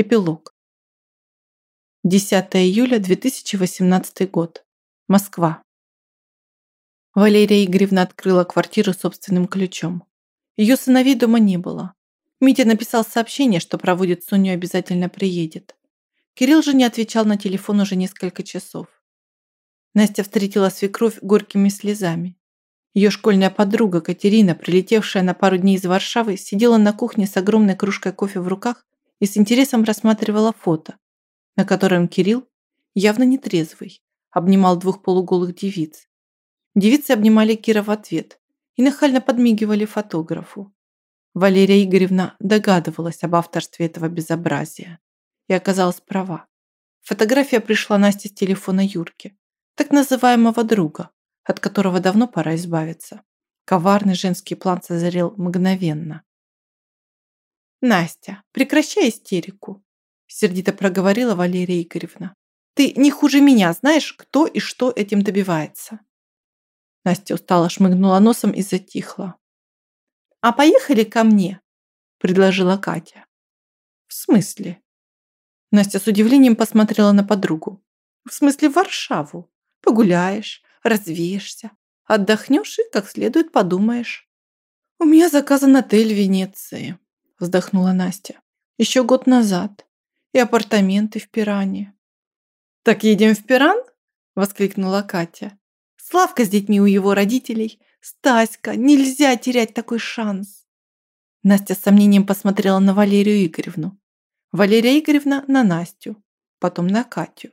Эпилог. 10 июля 2018 год. Москва. Валерия Игоревна открыла квартиру собственным ключом. Ее сыновей дома не было. Митя написал сообщение, что проводит Соню обязательно приедет. Кирилл же не отвечал на телефон уже несколько часов. Настя встретила свекровь горькими слезами. Ее школьная подруга Катерина, прилетевшая на пару дней из Варшавы, сидела на кухне с огромной кружкой кофе в руках и с интересом рассматривала фото, на котором Кирилл, явно нетрезвый, обнимал двух полуголых девиц. Девицы обнимали Кира в ответ и нахально подмигивали фотографу. Валерия Игоревна догадывалась об авторстве этого безобразия и оказалась права. Фотография пришла Насте с телефона Юрки, так называемого друга, от которого давно пора избавиться. Коварный женский план созрел мгновенно. «Настя, прекращай истерику», – сердито проговорила Валерия Игоревна. «Ты не хуже меня знаешь, кто и что этим добивается». Настя устало шмыгнула носом и затихла. «А поехали ко мне», – предложила Катя. «В смысле?» Настя с удивлением посмотрела на подругу. «В смысле в Варшаву. Погуляешь, развеешься, отдохнешь и как следует подумаешь». «У меня заказан отель в Венеции», вздохнула Настя. Еще год назад. И апартаменты в Пиране. «Так едем в Пиран?» – воскликнула Катя. «Славка с детьми у его родителей. Стаська, нельзя терять такой шанс!» Настя с сомнением посмотрела на Валерию Игоревну. Валерия Игоревна на Настю, потом на Катю.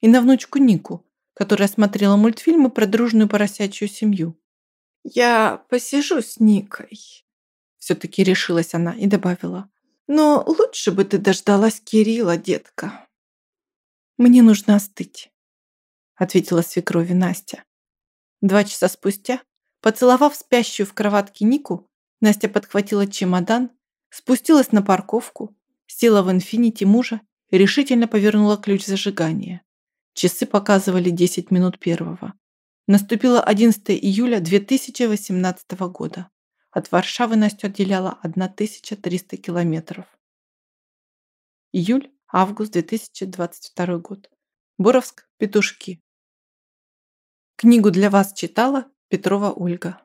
И на внучку Нику, которая смотрела мультфильмы про дружную поросячью семью. «Я посижу с Никой», все-таки решилась она и добавила. Но лучше бы ты дождалась Кирилла, детка. Мне нужно остыть, ответила свекрови Настя. Два часа спустя, поцеловав спящую в кроватке Нику, Настя подхватила чемодан, спустилась на парковку, села в инфинити мужа и решительно повернула ключ зажигания. Часы показывали 10 минут первого. Наступило 11 июля 2018 года. От Варшавы Настю отделяло 1300 километров. Июль-август 2022 год. Боровск, Петушки. Книгу для вас читала Петрова Ольга.